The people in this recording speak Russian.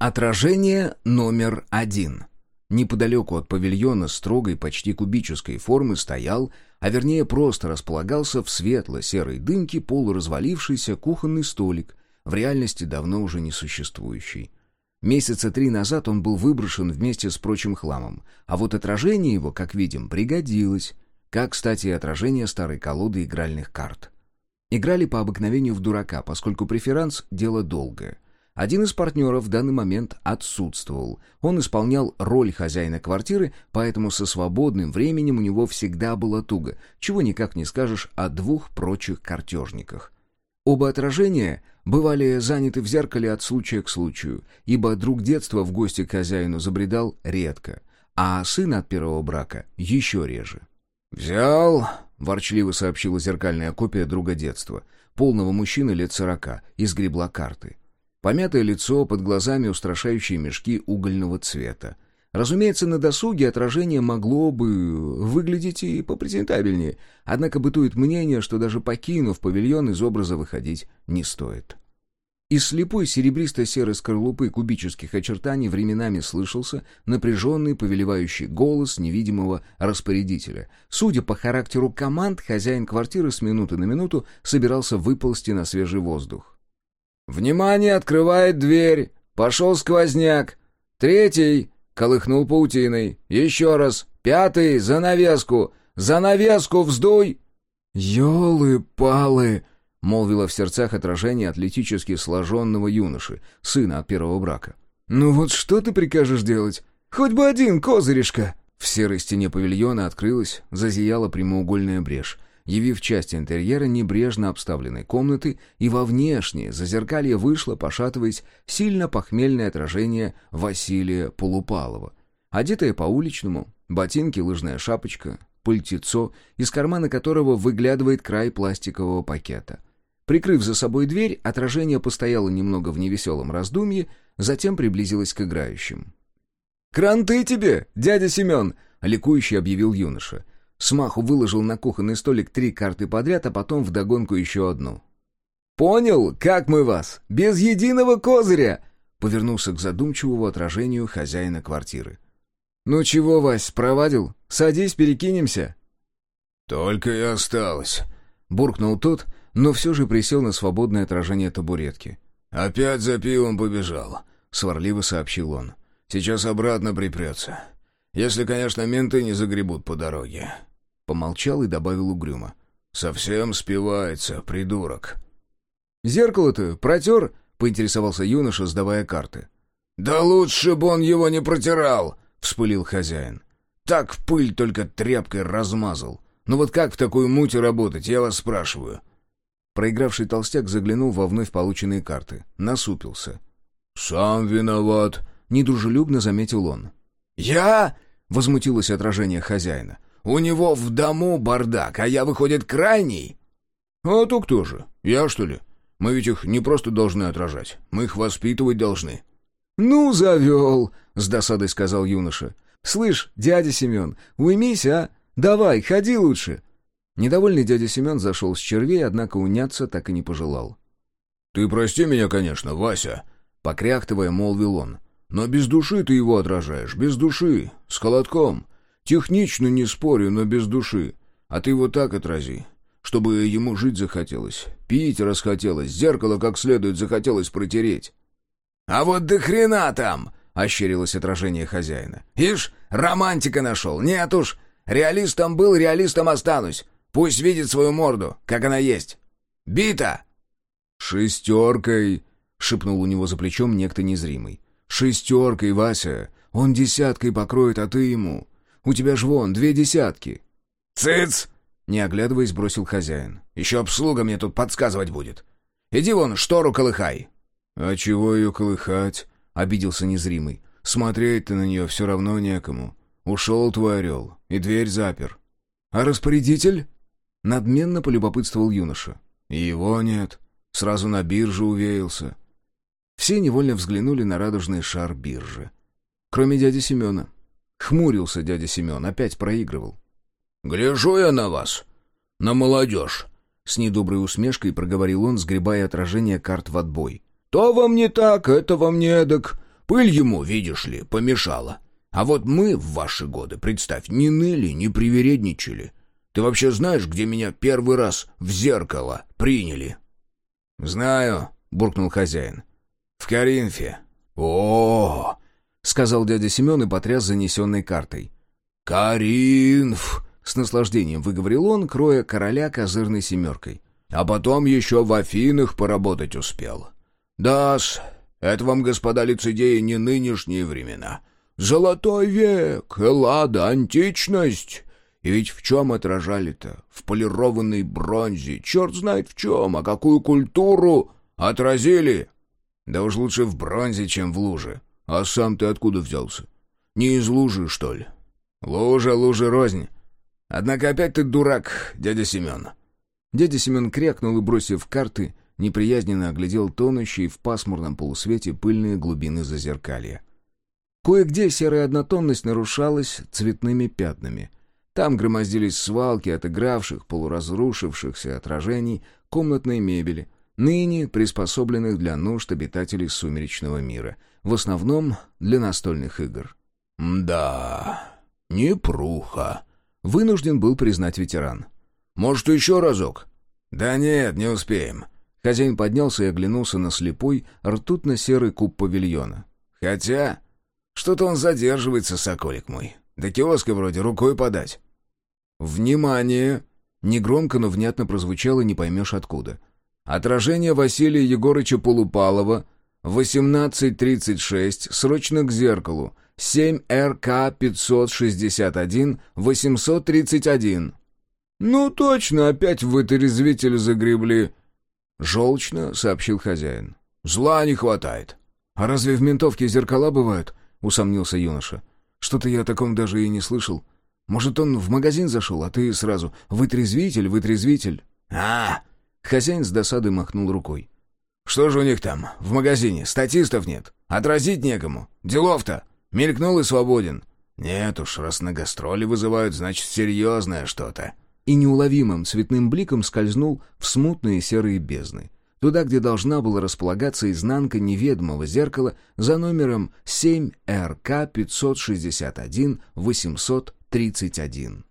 Отражение номер один. Неподалеку от павильона строгой, почти кубической формы стоял, а вернее просто располагался в светло-серой дымке полуразвалившийся кухонный столик, в реальности давно уже не существующий. Месяца три назад он был выброшен вместе с прочим хламом, а вот отражение его, как видим, пригодилось, как, кстати, и отражение старой колоды игральных карт. Играли по обыкновению в дурака, поскольку преферанс — дело долгое — один из партнеров в данный момент отсутствовал. Он исполнял роль хозяина квартиры, поэтому со свободным временем у него всегда было туго, чего никак не скажешь о двух прочих картежниках. Оба отражения бывали заняты в зеркале от случая к случаю, ибо друг детства в гости к хозяину забредал редко, а сын от первого брака еще реже. «Взял», — ворчливо сообщила зеркальная копия друга детства, полного мужчины лет сорока, изгребла карты. Помятое лицо, под глазами устрашающие мешки угольного цвета. Разумеется, на досуге отражение могло бы выглядеть и попрезентабельнее, однако бытует мнение, что даже покинув павильон, из образа выходить не стоит. Из слепой серебристо-серой скорлупы кубических очертаний временами слышался напряженный повелевающий голос невидимого распорядителя. Судя по характеру команд, хозяин квартиры с минуты на минуту собирался выползти на свежий воздух. «Внимание! Открывает дверь! Пошел сквозняк! Третий!» — колыхнул паутиной. «Еще раз! Пятый! Занавеску! Занавеску вздуй!» «Елы-палы!» — молвило в сердцах отражение атлетически сложенного юноши, сына от первого брака. «Ну вот что ты прикажешь делать? Хоть бы один козыришка!» В серой стене павильона открылась, зазияла прямоугольная брешь — явив часть интерьера небрежно обставленной комнаты, и во внешнее зазеркалье вышло, пошатываясь, сильно похмельное отражение Василия Полупалова. Одетое по-уличному, ботинки, лыжная шапочка, пальтецо, из кармана которого выглядывает край пластикового пакета. Прикрыв за собой дверь, отражение постояло немного в невеселом раздумье, затем приблизилось к играющим. «Кранты тебе, дядя Семен!» — ликующе объявил юноша. Смаху выложил на кухонный столик три карты подряд, а потом вдогонку еще одну. «Понял, как мы вас? Без единого козыря!» Повернулся к задумчивому отражению хозяина квартиры. «Ну чего, Вась, провадил? Садись, перекинемся». «Только и осталось», — буркнул тот, но все же присел на свободное отражение табуретки. «Опять за пивом побежал», — сварливо сообщил он. «Сейчас обратно припрется. Если, конечно, менты не загребут по дороге. Помолчал и добавил угрюмо. «Совсем спивается, придурок». «Зеркало-то протер?» — поинтересовался юноша, сдавая карты. «Да лучше бы он его не протирал!» — вспылил хозяин. «Так пыль только тряпкой размазал. Ну вот как в такую муть работать, я вас спрашиваю?» Проигравший толстяк заглянул во вновь полученные карты. Насупился. «Сам виноват», — недружелюбно заметил он. «Я?» — возмутилось отражение хозяина. У него в дому бардак, а я, выходит, крайний». «А то кто же? Я, что ли? Мы ведь их не просто должны отражать, мы их воспитывать должны». «Ну, завел», — с досадой сказал юноша. «Слышь, дядя Семен, уймись, а? Давай, ходи лучше». Недовольный дядя Семен зашел с червей, однако уняться так и не пожелал. «Ты прости меня, конечно, Вася», — покряхтывая, молвил он. «Но без души ты его отражаешь, без души, с колотком. Технично не спорю, но без души. А ты вот так отрази, чтобы ему жить захотелось, пить расхотелось, зеркало как следует захотелось протереть. «А вот до хрена там!» — ощерилось отражение хозяина. «Ишь, романтика нашел! Нет уж! Реалистом был, реалистом останусь! Пусть видит свою морду, как она есть! Бита!» «Шестеркой!» — шепнул у него за плечом некто незримый. «Шестеркой, Вася! Он десяткой покроет, а ты ему. У тебя ж вон две десятки». «Цыц!» — не оглядываясь, бросил хозяин. «Еще обслуга мне тут подсказывать будет. Иди вон, штору колыхай». «А чего ее колыхать?» — обиделся незримый. «Смотреть-то на нее все равно некому. Ушел твой орел, и дверь запер». «А распорядитель?» — надменно полюбопытствовал юноша. «Его нет. Сразу на биржу увеялся». Все невольно взглянули на радужный шар биржи. Кроме дяди Семена. Хмурился дядя Семен, опять проигрывал. «Гляжу я на вас, на молодежь!» С недоброй усмешкой проговорил он, сгребая отражение карт в отбой. «То вам не так, это вам не эдак. Пыль ему, видишь ли, помешала. А вот мы в ваши годы, представь, не ныли, не привередничали. Ты вообще знаешь, где меня первый раз в зеркало приняли?» «Знаю», — буркнул хозяин. «В Коринфе». «О, — сказал дядя Семен и потряс занесенной картой. «Каринф!» — с наслаждением выговорил он, кроя короля козырной семеркой. «А потом еще в Афинах поработать успел. Да-с, это вам, господа лицедеи, не нынешние времена. Золотой век, Эллада, античность. И ведь в чем отражали-то? В полированной бронзе. Черт знает в чем, а какую культуру отразили? Да уж лучше в бронзе, чем в луже. А сам ты откуда взялся? Не из лужи, что ли? Лужа, лужа рознь. Однако опять ты дурак, дядя Семен. Дядя Семен крякнул и, бросив карты, неприязненно оглядел тонущие в пасмурном полусвете пыльные глубины зазеркалья. Кое-где серая однотонность нарушалась цветными пятнами. Там громоздились свалки отыгравших, полуразрушившихся отражений комнатной мебели, ныне приспособленных для нужд обитателей сумеречного мира, в основном для настольных игр. «Да, непруха», — вынужден был признать ветеран. «Может, еще разок?» «Да нет, не успеем». Хозяин поднялся и оглянулся на слепой, ртутно-серый куб павильона. «Хотя, что-то он задерживается, соколик мой. До киоска вроде рукой подать». «Внимание!» Негромко, но внятно прозвучало, не поймешь откуда. «Отражение Василия Егорыча Полупалова, 18.36, срочно к зеркалу, 7РК-561-831». «Ну точно, опять в вытрезвитель загребли», — желчно сообщил хозяин. «Зла не хватает». «А разве в ментовке зеркала бывают?» — усомнился юноша. «Что-то я о таком даже и не слышал. Может, он в магазин зашел, а ты сразу «вытрезвитель, вытрезвитель». «А!» — хозяин с досадой махнул рукой. «Что же у них там, в магазине? Статистов нет. Отразить некому. Делов-то. Мелькнул и свободен. Нет уж, раз на гастроли вызывают, значит, серьезное что-то». И неуловимым цветным бликом скользнул в смутные серые бездны. Туда, где должна была располагаться изнанка неведомого зеркала за номером 7РК-561-831.